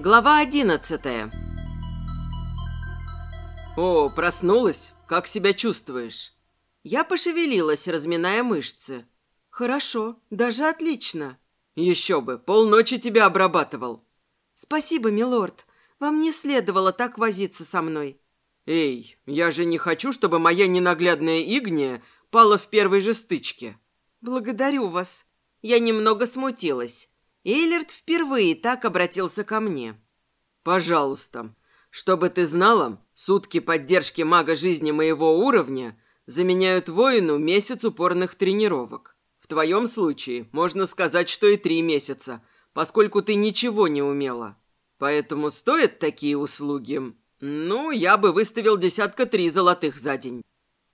Глава одиннадцатая. «О, проснулась? Как себя чувствуешь?» Я пошевелилась, разминая мышцы. «Хорошо, даже отлично». «Еще бы, полночи тебя обрабатывал». «Спасибо, милорд. Вам не следовало так возиться со мной». «Эй, я же не хочу, чтобы моя ненаглядная Игния пала в первой же стычке». «Благодарю вас». Я немного смутилась. Эйлерт впервые так обратился ко мне. «Пожалуйста, чтобы ты знала, сутки поддержки мага жизни моего уровня заменяют воину месяц упорных тренировок. В твоем случае можно сказать, что и три месяца, поскольку ты ничего не умела. Поэтому стоят такие услуги. Ну, я бы выставил десятка три золотых за день».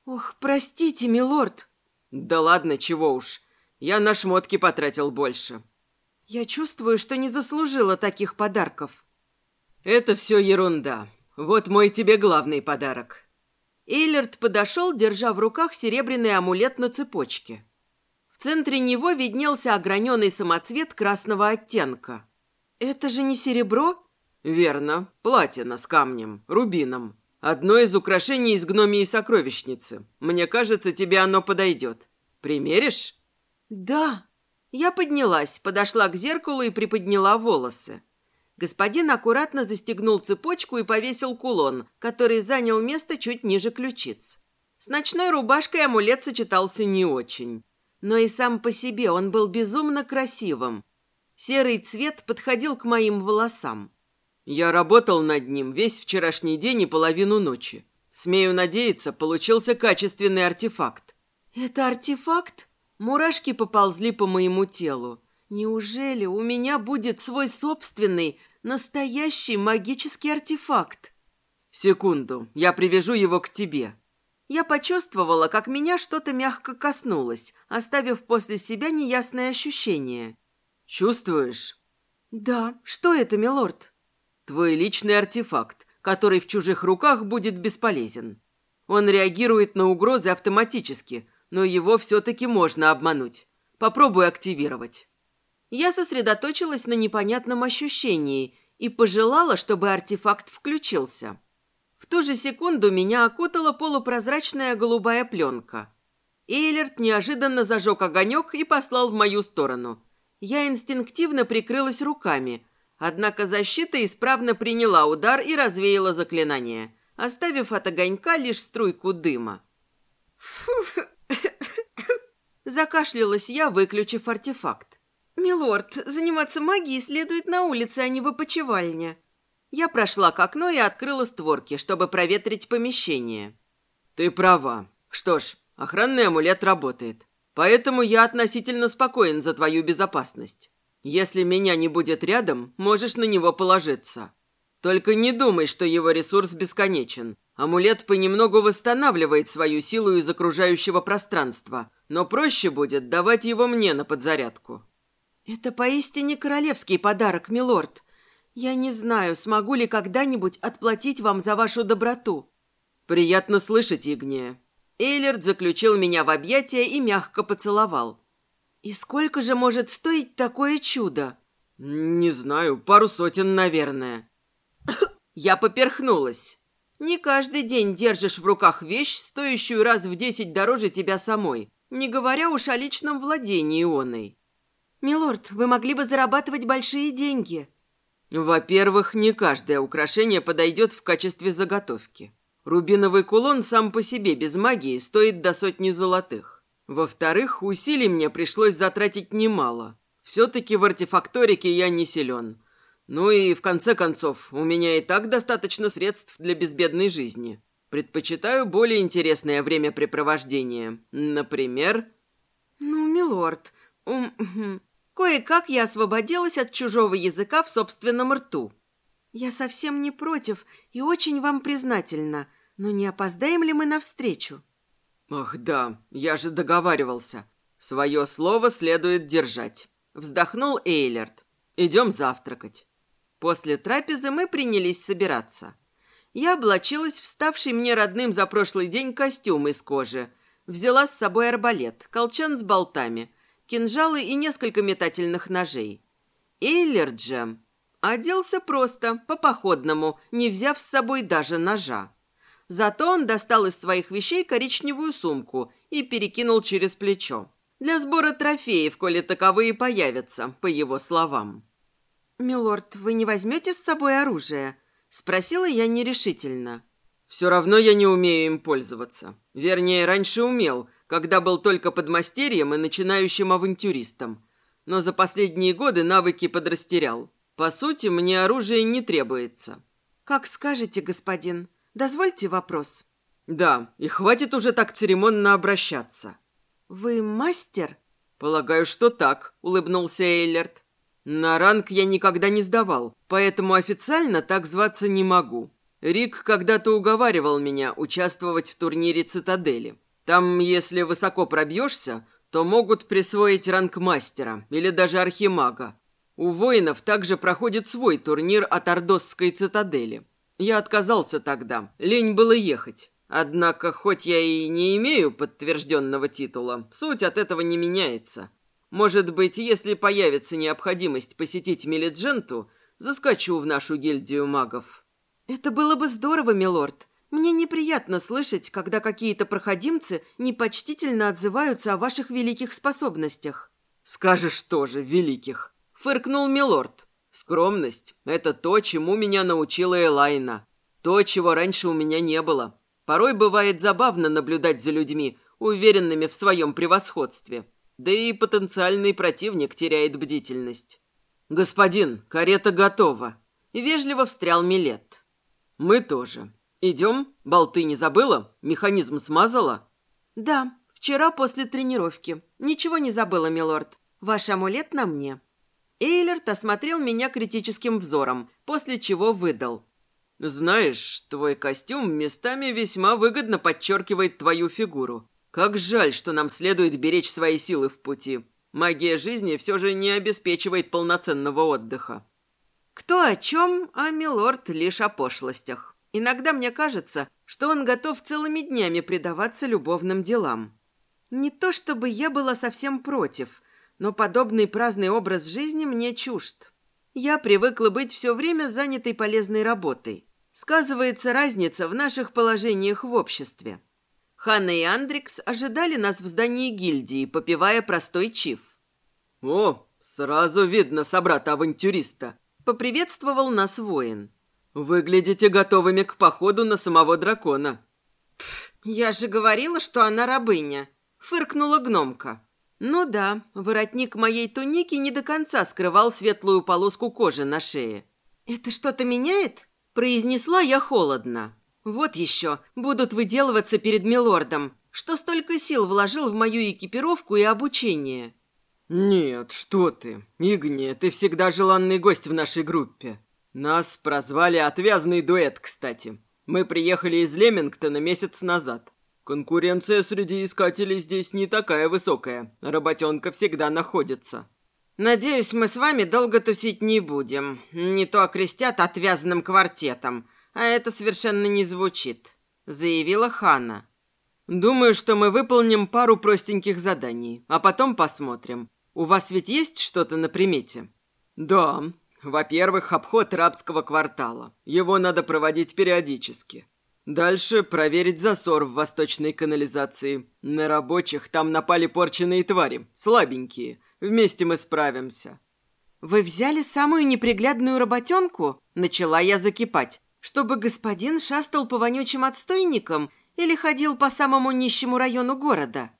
«Ох, простите, милорд». «Да ладно, чего уж. Я на шмотки потратил больше. Я чувствую, что не заслужила таких подарков. Это все ерунда. Вот мой тебе главный подарок. Эйлерт подошел, держа в руках серебряный амулет на цепочке. В центре него виднелся ограненный самоцвет красного оттенка. «Это же не серебро?» «Верно. Платина с камнем, рубином. Одно из украшений из гномии сокровищницы. Мне кажется, тебе оно подойдет. Примеришь?» «Да», я поднялась, подошла к зеркалу и приподняла волосы. Господин аккуратно застегнул цепочку и повесил кулон, который занял место чуть ниже ключиц. С ночной рубашкой амулет сочетался не очень. Но и сам по себе он был безумно красивым. Серый цвет подходил к моим волосам. Я работал над ним весь вчерашний день и половину ночи. Смею надеяться, получился качественный артефакт. «Это артефакт?» Мурашки поползли по моему телу. Неужели у меня будет свой собственный, настоящий магический артефакт? Секунду, я привяжу его к тебе. Я почувствовала, как меня что-то мягко коснулось, оставив после себя неясное ощущение. Чувствуешь? Да. Что это, милорд? Твой личный артефакт, который в чужих руках будет бесполезен. Он реагирует на угрозы автоматически – но его все-таки можно обмануть. Попробуй активировать». Я сосредоточилась на непонятном ощущении и пожелала, чтобы артефакт включился. В ту же секунду меня окутала полупрозрачная голубая пленка. Эйлерт неожиданно зажег огонек и послал в мою сторону. Я инстинктивно прикрылась руками, однако защита исправно приняла удар и развеяла заклинание, оставив от огонька лишь струйку дыма. «Фу, Закашлялась я, выключив артефакт. «Милорд, заниматься магией следует на улице, а не в опочивальне». Я прошла к окну и открыла створки, чтобы проветрить помещение. «Ты права. Что ж, охранный амулет работает. Поэтому я относительно спокоен за твою безопасность. Если меня не будет рядом, можешь на него положиться. Только не думай, что его ресурс бесконечен. Амулет понемногу восстанавливает свою силу из окружающего пространства, но проще будет давать его мне на подзарядку». «Это поистине королевский подарок, милорд. Я не знаю, смогу ли когда-нибудь отплатить вам за вашу доброту». «Приятно слышать, Игния». Эйлерд заключил меня в объятия и мягко поцеловал. «И сколько же может стоить такое чудо?» «Не знаю, пару сотен, наверное». Я поперхнулась. Не каждый день держишь в руках вещь, стоящую раз в десять дороже тебя самой не говоря уж о личном владении ионой. «Милорд, вы могли бы зарабатывать большие деньги». «Во-первых, не каждое украшение подойдет в качестве заготовки. Рубиновый кулон сам по себе без магии стоит до сотни золотых. Во-вторых, усилий мне пришлось затратить немало. Все-таки в артефакторике я не силен. Ну и, в конце концов, у меня и так достаточно средств для безбедной жизни. Предпочитаю более интересное времяпрепровождение. Например... Ну, милорд, кое-как я освободилась от чужого языка в собственном рту. Я совсем не против и очень вам признательна, но не опоздаем ли мы навстречу? Ах да, я же договаривался. Свое слово следует держать. Вздохнул Эйлерт. Идем завтракать. После трапезы мы принялись собираться я облачилась в ставший мне родным за прошлый день костюм из кожи. Взяла с собой арбалет, колчан с болтами, кинжалы и несколько метательных ножей. Эйлер же... Оделся просто, по-походному, не взяв с собой даже ножа. Зато он достал из своих вещей коричневую сумку и перекинул через плечо. Для сбора трофеев, коли таковые появятся, по его словам. «Милорд, вы не возьмете с собой оружие?» – спросила я нерешительно. «Все равно я не умею им пользоваться. Вернее, раньше умел, когда был только подмастерьем и начинающим авантюристом. Но за последние годы навыки подрастерял. По сути, мне оружие не требуется». «Как скажете, господин. Дозвольте вопрос». «Да, и хватит уже так церемонно обращаться». «Вы мастер?» «Полагаю, что так», — улыбнулся Эйлерт. «На ранг я никогда не сдавал, поэтому официально так зваться не могу. Рик когда-то уговаривал меня участвовать в турнире «Цитадели». Там, если высоко пробьешься, то могут присвоить ранг мастера или даже архимага. У воинов также проходит свой турнир от Ордосской цитадели. Я отказался тогда, лень было ехать. Однако, хоть я и не имею подтвержденного титула, суть от этого не меняется. Может быть, если появится необходимость посетить Мелидженту, заскочу в нашу гильдию магов. Это было бы здорово, милорд. Мне неприятно слышать, когда какие-то проходимцы непочтительно отзываются о ваших великих способностях. Скажешь тоже, великих. Фыркнул милорд. Скромность – это то, чему меня научила Элайна. То, чего раньше у меня не было. Порой бывает забавно наблюдать за людьми, уверенными в своем превосходстве. Да и потенциальный противник теряет бдительность. «Господин, карета готова!» Вежливо встрял Милет. «Мы тоже. «Идем? Болты не забыла? Механизм смазала?» «Да, вчера после тренировки. Ничего не забыла, милорд. Ваш амулет на мне». Эйлерт осмотрел меня критическим взором, после чего выдал. «Знаешь, твой костюм местами весьма выгодно подчеркивает твою фигуру. Как жаль, что нам следует беречь свои силы в пути. Магия жизни все же не обеспечивает полноценного отдыха». Кто о чем, а милорд лишь о пошлостях. Иногда мне кажется, что он готов целыми днями предаваться любовным делам. Не то чтобы я была совсем против, но подобный праздный образ жизни мне чужд. Я привыкла быть все время занятой полезной работой. Сказывается разница в наших положениях в обществе. Ханна и Андрикс ожидали нас в здании гильдии, попивая простой чиф. «О, сразу видно собрата-авантюриста», — поприветствовал нас воин. «Выглядите готовыми к походу на самого дракона». Пф, «Я же говорила, что она рабыня», — фыркнула гномка. «Ну да, воротник моей туники не до конца скрывал светлую полоску кожи на шее». «Это что-то меняет?» — произнесла я холодно. «Вот еще, будут выделываться перед милордом, что столько сил вложил в мою экипировку и обучение». «Нет, что ты, Игния, ты всегда желанный гость в нашей группе. Нас прозвали «Отвязный дуэт», кстати. Мы приехали из Лемингтона месяц назад. Конкуренция среди искателей здесь не такая высокая. Работенка всегда находится. Надеюсь, мы с вами долго тусить не будем. Не то окрестят отвязанным квартетом. А это совершенно не звучит», — заявила Ханна. «Думаю, что мы выполним пару простеньких заданий, а потом посмотрим. У вас ведь есть что-то на примете?» «Да, во-первых, обход рабского квартала. Его надо проводить периодически. Дальше проверить засор в восточной канализации. На рабочих там напали порченные твари, слабенькие. Вместе мы справимся. «Вы взяли самую неприглядную работенку?» Начала я закипать. «Чтобы господин шастал по вонючим отстойникам или ходил по самому нищему району города?»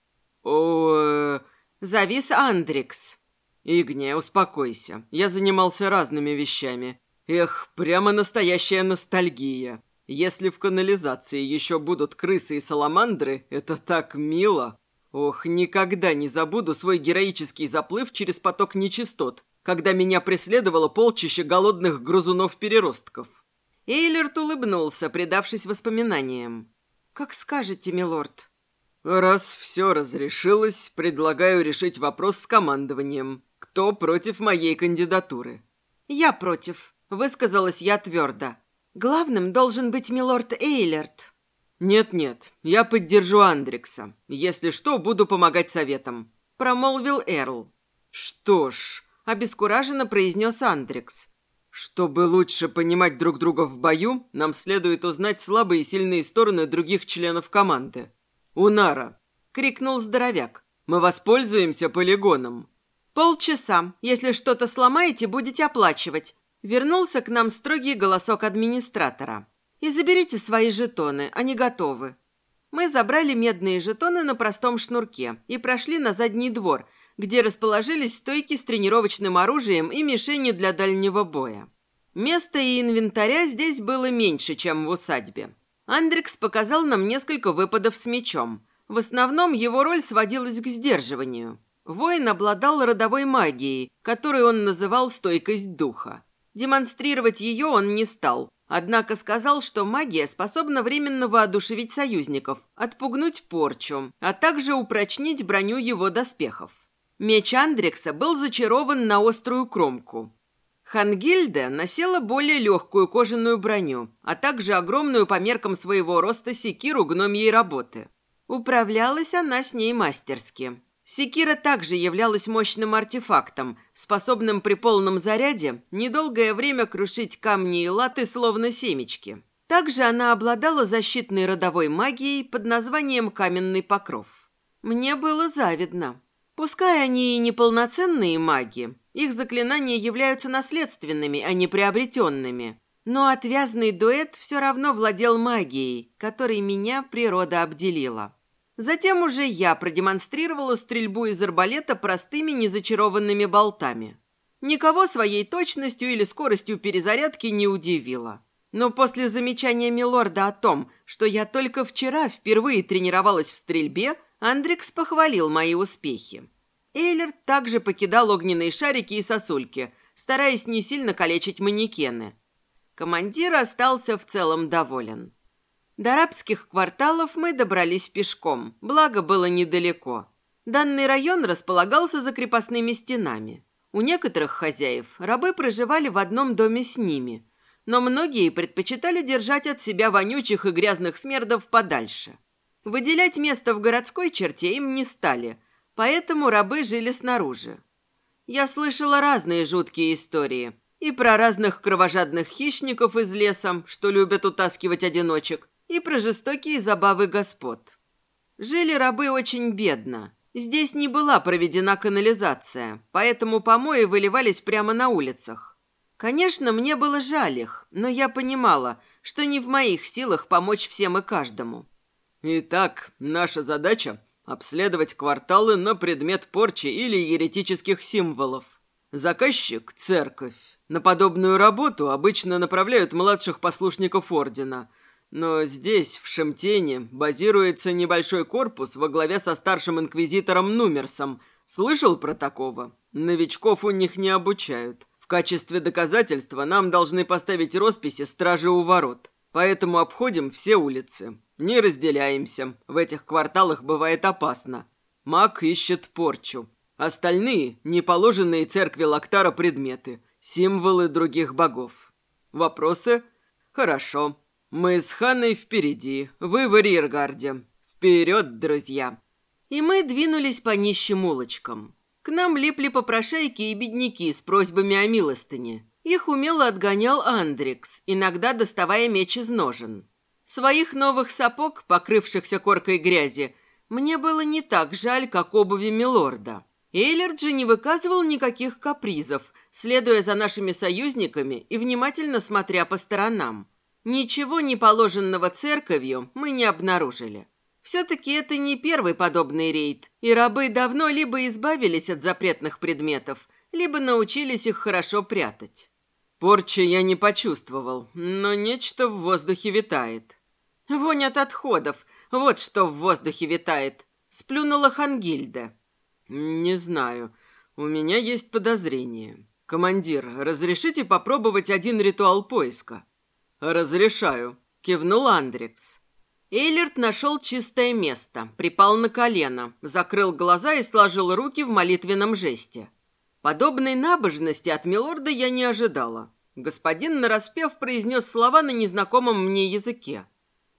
«О...» Завис Андрикс. «Игния, успокойся. Я занимался разными вещами. Эх, прямо настоящая ностальгия. Если в канализации еще будут крысы и саламандры, это так мило. Ох, никогда не забуду свой героический заплыв через поток нечистот, когда меня преследовало полчище голодных грызунов-переростков». Эйлерт улыбнулся, предавшись воспоминаниям. «Как скажете, милорд». «Раз все разрешилось, предлагаю решить вопрос с командованием. Кто против моей кандидатуры? Я против, высказалась я твердо. Главным должен быть милорд Эйлерт. Нет-нет, я поддержу Андрикса. Если что, буду помогать советам, промолвил Эрл. Что ж, обескураженно произнес Андрикс. Чтобы лучше понимать друг друга в бою, нам следует узнать слабые и сильные стороны других членов команды. «Унара!» — крикнул здоровяк. «Мы воспользуемся полигоном». «Полчаса. Если что-то сломаете, будете оплачивать». Вернулся к нам строгий голосок администратора. «И заберите свои жетоны, они готовы». Мы забрали медные жетоны на простом шнурке и прошли на задний двор, где расположились стойки с тренировочным оружием и мишени для дальнего боя. Места и инвентаря здесь было меньше, чем в усадьбе. Андрикс показал нам несколько выпадов с мечом. В основном его роль сводилась к сдерживанию. Воин обладал родовой магией, которую он называл «стойкость духа». Демонстрировать ее он не стал, однако сказал, что магия способна временно воодушевить союзников, отпугнуть порчу, а также упрочнить броню его доспехов. Меч Андрекса был зачарован на острую кромку. Хангильда носила более легкую кожаную броню, а также огромную по меркам своего роста секиру гномьей работы. Управлялась она с ней мастерски. Секира также являлась мощным артефактом, способным при полном заряде недолгое время крушить камни и латы, словно семечки. Также она обладала защитной родовой магией под названием «Каменный покров». Мне было завидно. Пускай они и неполноценные маги, их заклинания являются наследственными, а не приобретенными. Но отвязный дуэт все равно владел магией, которой меня природа обделила. Затем уже я продемонстрировала стрельбу из арбалета простыми незачарованными болтами. Никого своей точностью или скоростью перезарядки не удивила. Но после замечания Милорда о том, что я только вчера впервые тренировалась в стрельбе, Андрикс похвалил мои успехи. Эйлер также покидал огненные шарики и сосульки, стараясь не сильно калечить манекены. Командир остался в целом доволен. До арабских кварталов мы добрались пешком, благо было недалеко. Данный район располагался за крепостными стенами. У некоторых хозяев рабы проживали в одном доме с ними, но многие предпочитали держать от себя вонючих и грязных смердов подальше. Выделять место в городской черте им не стали, поэтому рабы жили снаружи. Я слышала разные жуткие истории. И про разных кровожадных хищников из леса, что любят утаскивать одиночек, и про жестокие забавы господ. Жили рабы очень бедно. Здесь не была проведена канализация, поэтому помои выливались прямо на улицах. Конечно, мне было жаль их, но я понимала, что не в моих силах помочь всем и каждому. Итак, наша задача – обследовать кварталы на предмет порчи или еретических символов. Заказчик – церковь. На подобную работу обычно направляют младших послушников ордена. Но здесь, в Шемтене, базируется небольшой корпус во главе со старшим инквизитором Нумерсом. Слышал про такого? Новичков у них не обучают. В качестве доказательства нам должны поставить росписи стражи у ворот. Поэтому обходим все улицы. Не разделяемся. В этих кварталах бывает опасно. Маг ищет порчу. Остальные – неположенные церкви Лактара предметы, символы других богов. Вопросы? Хорошо. Мы с Ханной впереди, вы в Риргарде. Вперед, друзья! И мы двинулись по нищим улочкам. К нам липли попрошайки и бедняки с просьбами о милостыне. Их умело отгонял Андрикс, иногда доставая меч из ножен. Своих новых сапог, покрывшихся коркой грязи, мне было не так жаль, как обуви Милорда. Эйлерд же не выказывал никаких капризов, следуя за нашими союзниками и внимательно смотря по сторонам. Ничего не положенного церковью мы не обнаружили. Все-таки это не первый подобный рейд, и рабы давно либо избавились от запретных предметов, либо научились их хорошо прятать. Порчи я не почувствовал, но нечто в воздухе витает. Вонь от отходов, вот что в воздухе витает. Сплюнула Хангильда. Не знаю, у меня есть подозрение. Командир, разрешите попробовать один ритуал поиска? Разрешаю, кивнул Андрекс. Эйлерт нашел чистое место, припал на колено, закрыл глаза и сложил руки в молитвенном жесте. Подобной набожности от милорда я не ожидала. Господин нараспев произнес слова на незнакомом мне языке.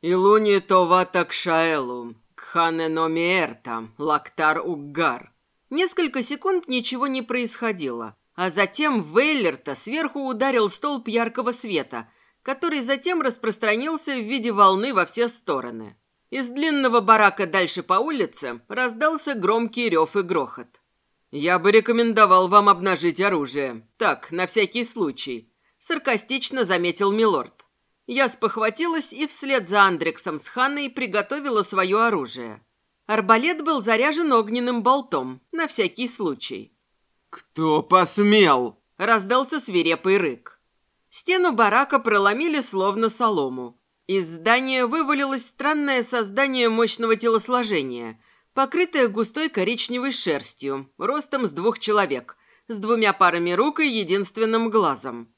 «Илуни това такшаэлу, кхане номиэрта, лактар уггар». Несколько секунд ничего не происходило, А затем Вейлерта сверху ударил столб яркого света, который затем распространился в виде волны во все стороны. Из длинного барака дальше по улице раздался громкий рев и грохот. «Я бы рекомендовал вам обнажить оружие. Так, на всякий случай», — саркастично заметил Милорд. Я спохватилась и вслед за Андрексом с Ханной приготовила свое оружие. Арбалет был заряжен огненным болтом, на всякий случай. «Кто посмел?» – раздался свирепый рык. Стену барака проломили словно солому. Из здания вывалилось странное создание мощного телосложения, покрытое густой коричневой шерстью, ростом с двух человек, с двумя парами рук и единственным глазом.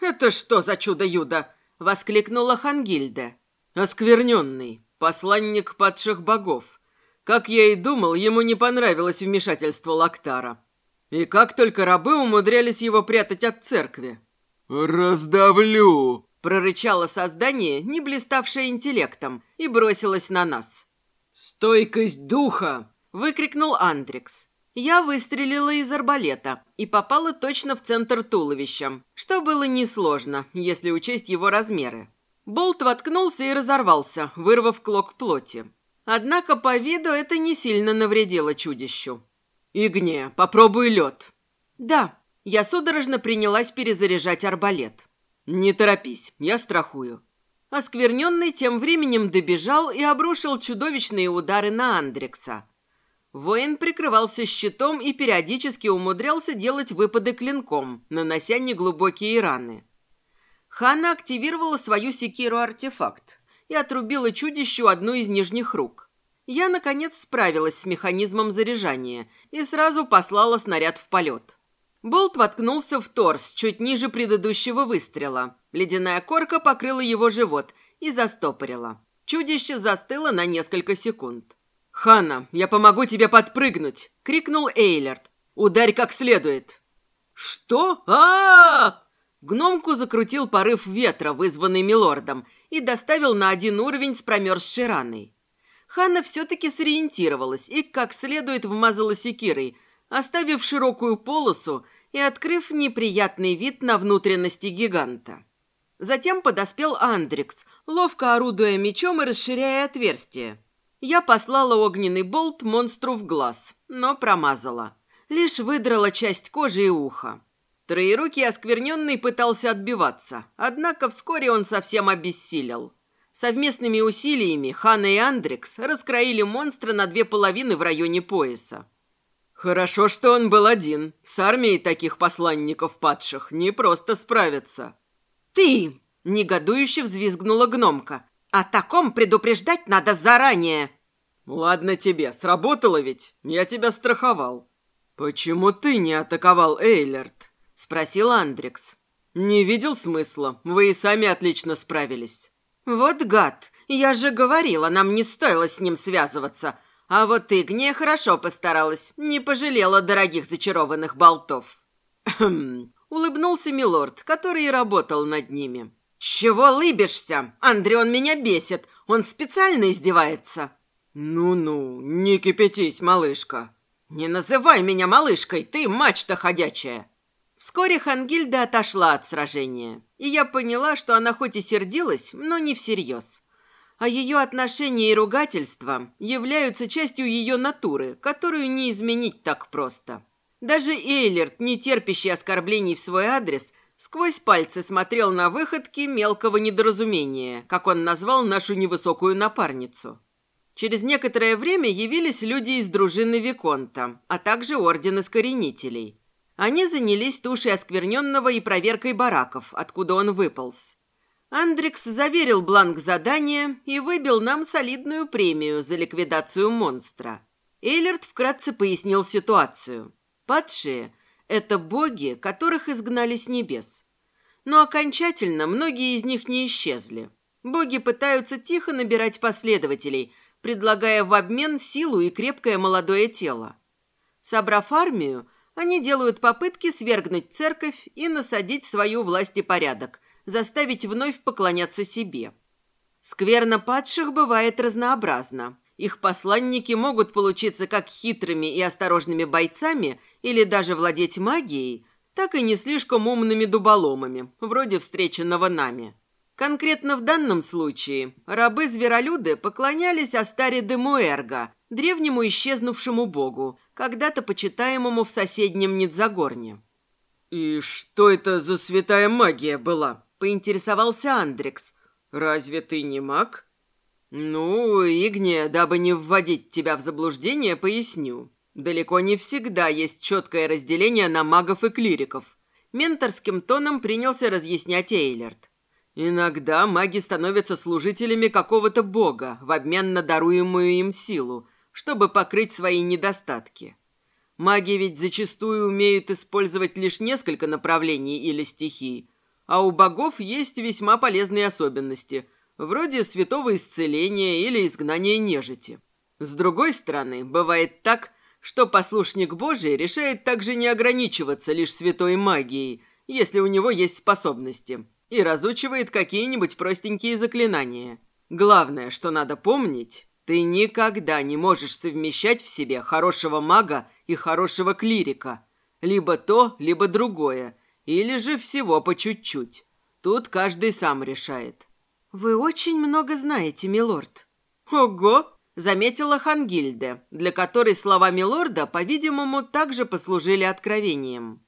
«Это что за чудо-юдо?» – воскликнула Хангильда. «Оскверненный, посланник падших богов. Как я и думал, ему не понравилось вмешательство Лактара. И как только рабы умудрялись его прятать от церкви». «Раздавлю!» – прорычало создание, не блиставшее интеллектом, и бросилось на нас. «Стойкость духа!» – выкрикнул Андрикс. Я выстрелила из арбалета и попала точно в центр туловища, что было несложно, если учесть его размеры. Болт воткнулся и разорвался, вырвав клок плоти. Однако по виду это не сильно навредило чудищу. «Игне, попробуй лед». «Да». Я судорожно принялась перезаряжать арбалет. «Не торопись, я страхую». Оскверненный тем временем добежал и обрушил чудовищные удары на Андрекса. Воин прикрывался щитом и периодически умудрялся делать выпады клинком, нанося неглубокие раны. Хана активировала свою секиру-артефакт и отрубила чудищу одну из нижних рук. Я, наконец, справилась с механизмом заряжания и сразу послала снаряд в полет. Болт воткнулся в торс чуть ниже предыдущего выстрела. Ледяная корка покрыла его живот и застопорила. Чудище застыло на несколько секунд. «Ханна, я помогу тебе подпрыгнуть!» — крикнул Эйлерт. «Ударь как следует!» «Что? а, -а, -а Гномку закрутил порыв ветра, вызванный милордом, и доставил на один уровень с промерзшей раной. Ханна все-таки сориентировалась и как следует вмазала секирой, оставив широкую полосу и открыв неприятный вид на внутренности гиганта. Затем подоспел Андрикс, ловко орудуя мечом и расширяя отверстие. Я послала огненный болт монстру в глаз, но промазала. Лишь выдрала часть кожи и уха. Троерукий оскверненный пытался отбиваться, однако вскоре он совсем обессилел. Совместными усилиями Хана и Андрикс раскроили монстра на две половины в районе пояса. Хорошо, что он был один. С армией таких посланников падших не просто справиться. «Ты!» – негодующе взвизгнула гномка. О таком предупреждать надо заранее. Ладно тебе, сработало ведь. Я тебя страховал. Почему ты не атаковал Эйлерт? Спросил Андрикс. Не видел смысла. Вы и сами отлично справились. Вот гад. Я же говорила, нам не стоило с ним связываться. А вот Гне, хорошо постаралась. Не пожалела дорогих зачарованных болтов. Хм. Улыбнулся Милорд, который и работал над ними. «Чего лыбишься? Андреон меня бесит. Он специально издевается». «Ну-ну, не кипятись, малышка». «Не называй меня малышкой, ты мачта ходячая». Вскоре Хангильда отошла от сражения, и я поняла, что она хоть и сердилась, но не всерьез. А ее отношения и ругательства являются частью ее натуры, которую не изменить так просто. Даже Эйлерт, не терпящий оскорблений в свой адрес, Сквозь пальцы смотрел на выходки мелкого недоразумения, как он назвал нашу невысокую напарницу. Через некоторое время явились люди из дружины Виконта, а также Орден Искоренителей. Они занялись тушей оскверненного и проверкой бараков, откуда он выполз. Андрикс заверил бланк задания и выбил нам солидную премию за ликвидацию монстра. Эйлерт вкратце пояснил ситуацию. Падшие это боги, которых изгнали с небес. Но окончательно многие из них не исчезли. Боги пытаются тихо набирать последователей, предлагая в обмен силу и крепкое молодое тело. Собрав армию, они делают попытки свергнуть церковь и насадить свою власть и порядок, заставить вновь поклоняться себе. Скверно падших бывает разнообразно. Их посланники могут получиться как хитрыми и осторожными бойцами или даже владеть магией, так и не слишком умными дуболомами, вроде встреченного нами. Конкретно в данном случае рабы-зверолюды поклонялись Астаре де Муэрго, древнему исчезнувшему богу, когда-то почитаемому в соседнем Нидзагорне. «И что это за святая магия была?» – поинтересовался Андрекс. «Разве ты не маг?» «Ну, Игния, дабы не вводить тебя в заблуждение, поясню. Далеко не всегда есть четкое разделение на магов и клириков». Менторским тоном принялся разъяснять Эйлерт. «Иногда маги становятся служителями какого-то бога в обмен на даруемую им силу, чтобы покрыть свои недостатки. Маги ведь зачастую умеют использовать лишь несколько направлений или стихий, а у богов есть весьма полезные особенности – вроде святого исцеления или изгнания нежити. С другой стороны, бывает так, что послушник Божий решает также не ограничиваться лишь святой магией, если у него есть способности, и разучивает какие-нибудь простенькие заклинания. Главное, что надо помнить, ты никогда не можешь совмещать в себе хорошего мага и хорошего клирика. Либо то, либо другое, или же всего по чуть-чуть. Тут каждый сам решает. «Вы очень много знаете, милорд». «Ого!» – заметила Хангильде, для которой слова милорда, по-видимому, также послужили откровением.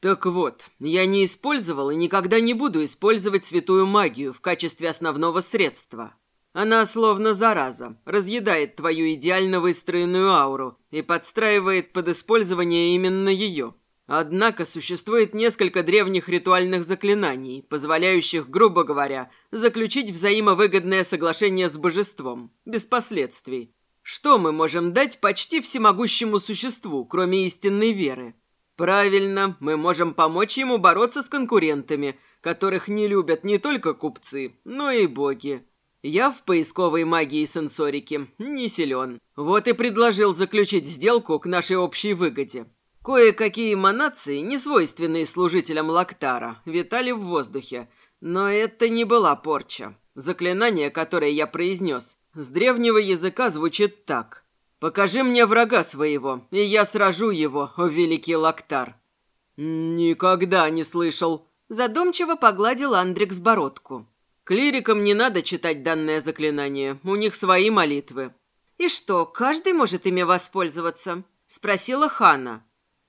«Так вот, я не использовал и никогда не буду использовать святую магию в качестве основного средства. Она словно зараза, разъедает твою идеально выстроенную ауру и подстраивает под использование именно ее». Однако существует несколько древних ритуальных заклинаний, позволяющих, грубо говоря, заключить взаимовыгодное соглашение с божеством, без последствий. Что мы можем дать почти всемогущему существу, кроме истинной веры? Правильно, мы можем помочь ему бороться с конкурентами, которых не любят не только купцы, но и боги. Я в поисковой магии и сенсорике не силен. Вот и предложил заключить сделку к нашей общей выгоде. Кое-какие эманации, не свойственные служителям Лактара, витали в воздухе, но это не была порча. Заклинание, которое я произнес, с древнего языка звучит так. «Покажи мне врага своего, и я сражу его, о великий Лактар». «Никогда не слышал», – задумчиво погладил Андрикс бородку. «Клирикам не надо читать данное заклинание, у них свои молитвы». «И что, каждый может ими воспользоваться?» – спросила Хана.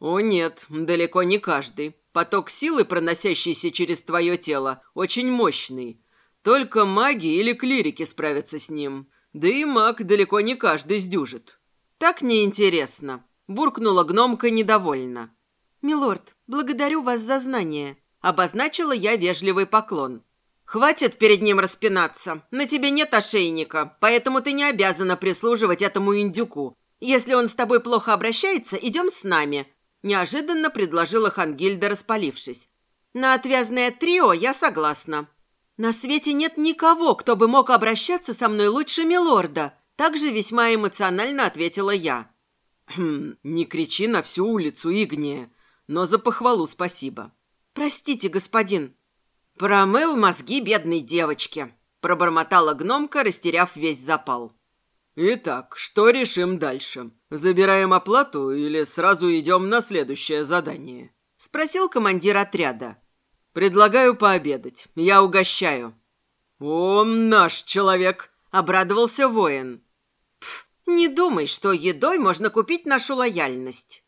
«О нет, далеко не каждый. Поток силы, проносящийся через твое тело, очень мощный. Только маги или клирики справятся с ним. Да и маг далеко не каждый сдюжит». «Так неинтересно», – буркнула гномка недовольно. «Милорд, благодарю вас за знание», – обозначила я вежливый поклон. «Хватит перед ним распинаться. На тебе нет ошейника, поэтому ты не обязана прислуживать этому индюку. Если он с тобой плохо обращается, идем с нами неожиданно предложила Хангильда, распалившись. «На отвязное трио я согласна. На свете нет никого, кто бы мог обращаться со мной лучше милорда», также весьма эмоционально ответила я. «Хм, не кричи на всю улицу, Игния, но за похвалу спасибо». «Простите, господин». «Промыл мозги бедной девочки», пробормотала гномка, растеряв весь запал. «Итак, что решим дальше? Забираем оплату или сразу идем на следующее задание?» – спросил командир отряда. «Предлагаю пообедать. Я угощаю». «Он наш человек», – обрадовался воин. «Пф, не думай, что едой можно купить нашу лояльность».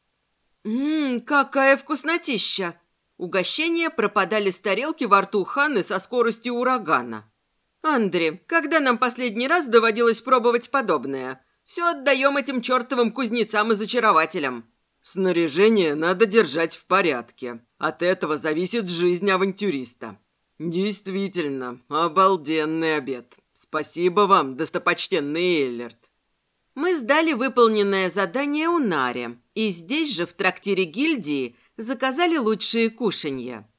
«Ммм, какая вкуснотища!» Угощения пропадали с тарелки во рту Ханны со скоростью урагана. «Андре, когда нам последний раз доводилось пробовать подобное? Все отдаем этим чертовым кузнецам и зачарователям». «Снаряжение надо держать в порядке. От этого зависит жизнь авантюриста». «Действительно, обалденный обед. Спасибо вам, достопочтенный Эллерт». Мы сдали выполненное задание у Нари, и здесь же, в трактире гильдии, заказали лучшие кушанья.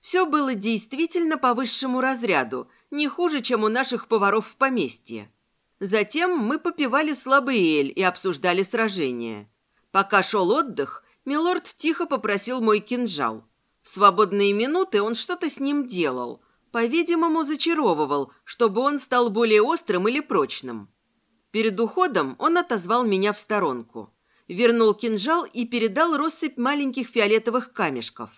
Все было действительно по высшему разряду – не хуже, чем у наших поваров в поместье. Затем мы попивали слабый эль и обсуждали сражение. Пока шел отдых, Милорд тихо попросил мой кинжал. В свободные минуты он что-то с ним делал. По-видимому, зачаровывал, чтобы он стал более острым или прочным. Перед уходом он отозвал меня в сторонку. Вернул кинжал и передал россыпь маленьких фиолетовых камешков.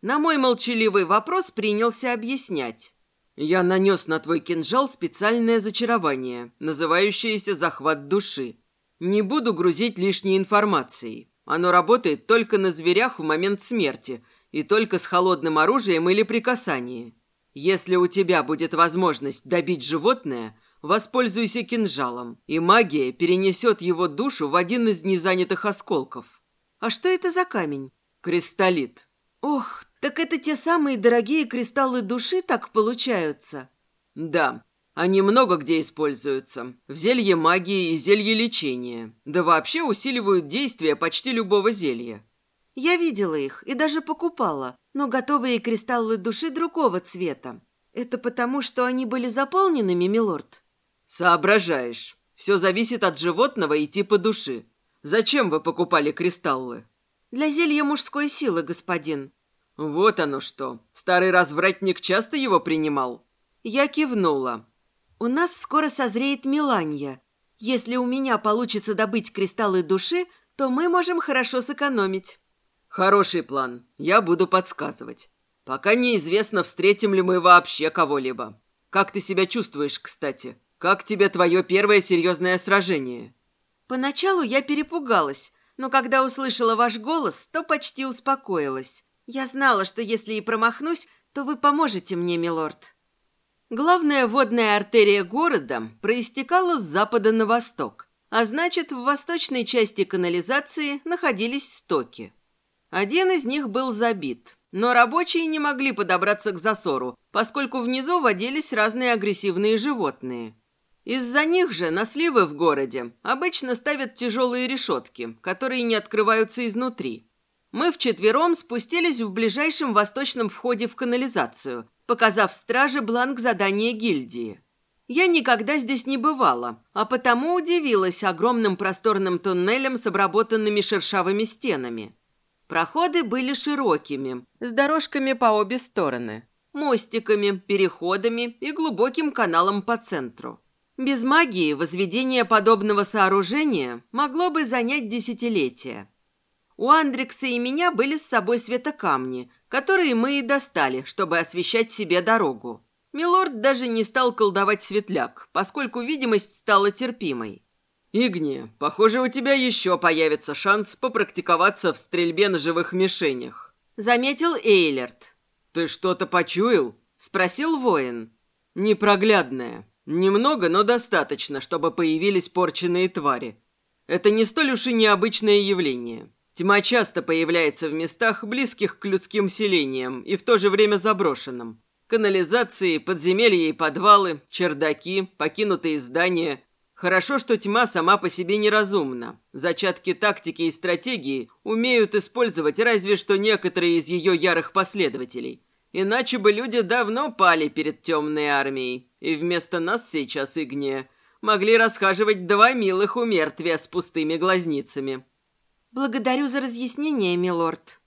На мой молчаливый вопрос принялся объяснять. «Я нанес на твой кинжал специальное зачарование, называющееся «захват души». Не буду грузить лишней информацией. Оно работает только на зверях в момент смерти и только с холодным оружием или при касании. Если у тебя будет возможность добить животное, воспользуйся кинжалом, и магия перенесет его душу в один из незанятых осколков. А что это за камень? Кристаллит. Ох, так это те самые дорогие кристаллы души так получаются? Да, они много где используются. В зелье магии и зелье лечения. Да вообще усиливают действие почти любого зелья. Я видела их и даже покупала, но готовые кристаллы души другого цвета. Это потому, что они были заполненными, милорд? Соображаешь. Все зависит от животного и типа души. Зачем вы покупали кристаллы? Для зелья мужской силы, господин. Вот оно что. Старый развратник часто его принимал? Я кивнула. У нас скоро созреет Миланья. Если у меня получится добыть кристаллы души, то мы можем хорошо сэкономить. Хороший план. Я буду подсказывать. Пока неизвестно, встретим ли мы вообще кого-либо. Как ты себя чувствуешь, кстати? Как тебе твое первое серьезное сражение? Поначалу я перепугалась, но когда услышала ваш голос, то почти успокоилась. Я знала, что если и промахнусь, то вы поможете мне, милорд. Главная водная артерия города проистекала с запада на восток, а значит, в восточной части канализации находились стоки. Один из них был забит, но рабочие не могли подобраться к засору, поскольку внизу водились разные агрессивные животные. Из-за них же на сливы в городе обычно ставят тяжелые решетки, которые не открываются изнутри. Мы вчетвером спустились в ближайшем восточном входе в канализацию, показав страже бланк задания гильдии. Я никогда здесь не бывала, а потому удивилась огромным просторным туннелем с обработанными шершавыми стенами. Проходы были широкими, с дорожками по обе стороны, мостиками, переходами и глубоким каналом по центру. Без магии возведение подобного сооружения могло бы занять десятилетия. У Андрикса и меня были с собой светокамни, которые мы и достали, чтобы освещать себе дорогу. Милорд даже не стал колдовать светляк, поскольку видимость стала терпимой. «Игни, похоже, у тебя еще появится шанс попрактиковаться в стрельбе на живых мишенях», — заметил Эйлерт. «Ты что-то почуял?» — спросил воин. «Непроглядное. Немного, но достаточно, чтобы появились порченные твари. Это не столь уж и необычное явление. Тьма часто появляется в местах, близких к людским селениям и в то же время заброшенным. Канализации, подземелья и подвалы, чердаки, покинутые здания. Хорошо, что тьма сама по себе неразумна. Зачатки тактики и стратегии умеют использовать разве что некоторые из ее ярых последователей. Иначе бы люди давно пали перед темной армией. И вместо нас сейчас, Игния, могли расхаживать два милых умертвия с пустыми глазницами. «Благодарю за разъяснение, милорд».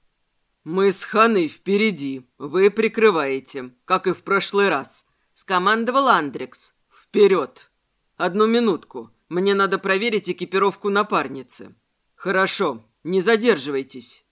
«Мы с Ханой впереди. Вы прикрываете, как и в прошлый раз», — скомандовал Андрекс. «Вперед! Одну минутку. Мне надо проверить экипировку напарницы». «Хорошо. Не задерживайтесь».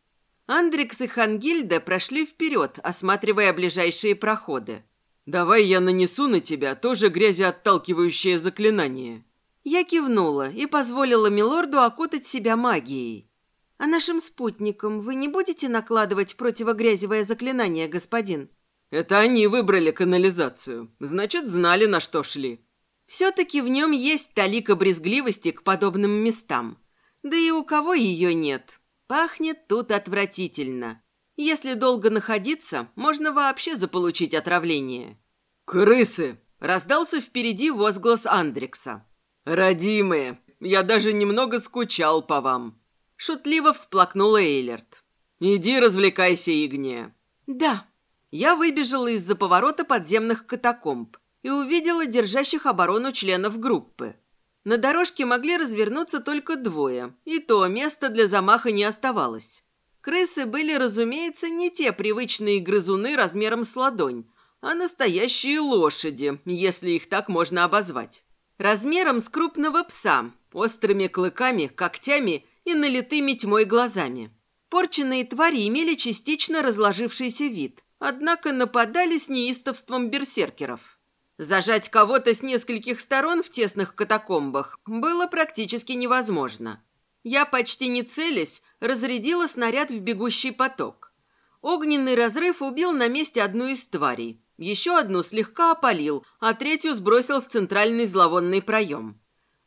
Андрекс и Хангильда прошли вперед, осматривая ближайшие проходы. «Давай я нанесу на тебя тоже грязеотталкивающее заклинание». Я кивнула и позволила Милорду окутать себя магией. А нашим спутникам вы не будете накладывать противогрязевое заклинание, господин? Это они выбрали канализацию. Значит, знали, на что шли. Все-таки в нем есть талика брезгливости к подобным местам. Да и у кого ее нет. Пахнет тут отвратительно. Если долго находиться, можно вообще заполучить отравление. «Крысы!» – раздался впереди возглас Андрекса. «Родимые, я даже немного скучал по вам». Шутливо всплакнула Эйлерт. «Иди развлекайся, Игния». «Да». Я выбежала из-за поворота подземных катакомб и увидела держащих оборону членов группы. На дорожке могли развернуться только двое, и то места для замаха не оставалось. Крысы были, разумеется, не те привычные грызуны размером с ладонь, а настоящие лошади, если их так можно обозвать. Размером с крупного пса, острыми клыками, когтями и налитыми тьмой глазами. Подпорченные твари имели частично разложившийся вид, однако нападали с неистовством берсеркеров. Зажать кого-то с нескольких сторон в тесных катакомбах было практически невозможно. Я, почти не целясь, разрядила снаряд в бегущий поток. Огненный разрыв убил на месте одну из тварей. Еще одну слегка опалил, а третью сбросил в центральный зловонный проем.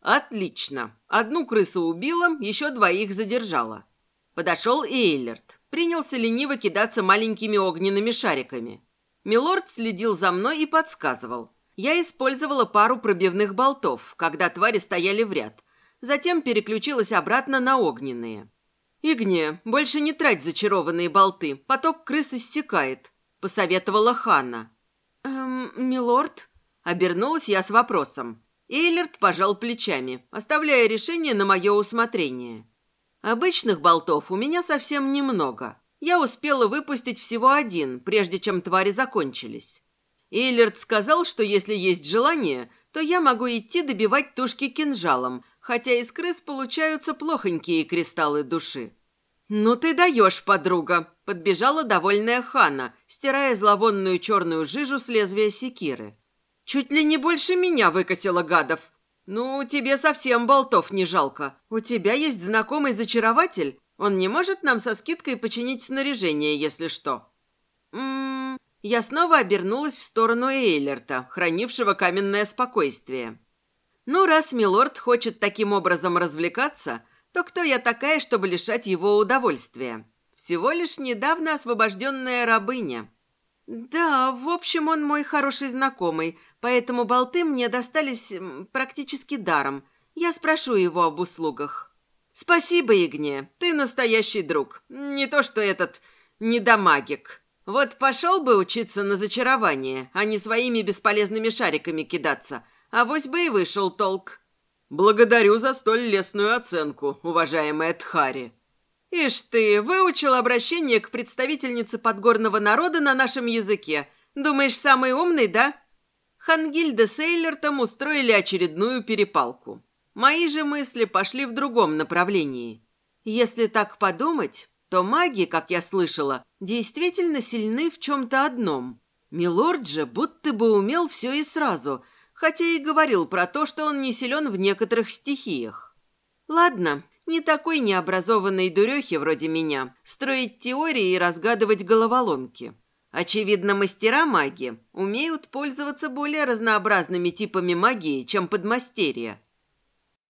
Отлично. Одну крысу убила, еще двоих задержала. Подошел Эйлерт. Принялся лениво кидаться маленькими огненными шариками. Милорд следил за мной и подсказывал. Я использовала пару пробивных болтов, когда твари стояли в ряд. Затем переключилась обратно на огненные. «Игне, больше не трать зачарованные болты, поток крыс иссякает», – посоветовала Ханна. «Эм, милорд?» – обернулась я с вопросом. Эйлерт пожал плечами, оставляя решение на мое усмотрение. Обычных болтов у меня совсем немного. Я успела выпустить всего один, прежде чем твари закончились. Эйлерт сказал, что если есть желание, то я могу идти добивать тушки кинжалом, хотя из крыс получаются плохонькие кристаллы души. «Ну ты даешь, подруга!» – подбежала довольная Хана, стирая зловонную черную жижу с лезвия секиры. «Чуть ли не больше меня выкосила гадов. Ну, тебе совсем болтов не жалко. У тебя есть знакомый зачарователь? Он не может нам со скидкой починить снаряжение, если что?» «Ммм, я снова обернулась в сторону Эйлерта, хранившего каменное спокойствие. «Ну, раз милорд хочет таким образом развлекаться, то кто я такая, чтобы лишать его удовольствия? Всего лишь недавно освобожденная рабыня». «Да, в общем, он мой хороший знакомый, поэтому болты мне достались практически даром. Я спрошу его об услугах». «Спасибо, Игне, ты настоящий друг. Не то что этот недомагик». Вот пошел бы учиться на зачарование, а не своими бесполезными шариками кидаться. А вось бы и вышел толк. Благодарю за столь лестную оценку, уважаемая Тхари. Ишь ты, выучил обращение к представительнице подгорного народа на нашем языке. Думаешь, самый умный, да? Хангильда с Эйлертом устроили очередную перепалку. Мои же мысли пошли в другом направлении. Если так подумать, то маги, как я слышала, действительно сильны в чем-то одном. Милорд же будто бы умел все и сразу, хотя и говорил про то, что он не силен в некоторых стихиях. Ладно, не такой необразованной дурехи вроде меня строить теории и разгадывать головоломки. Очевидно, мастера магии умеют пользоваться более разнообразными типами магии, чем подмастерья.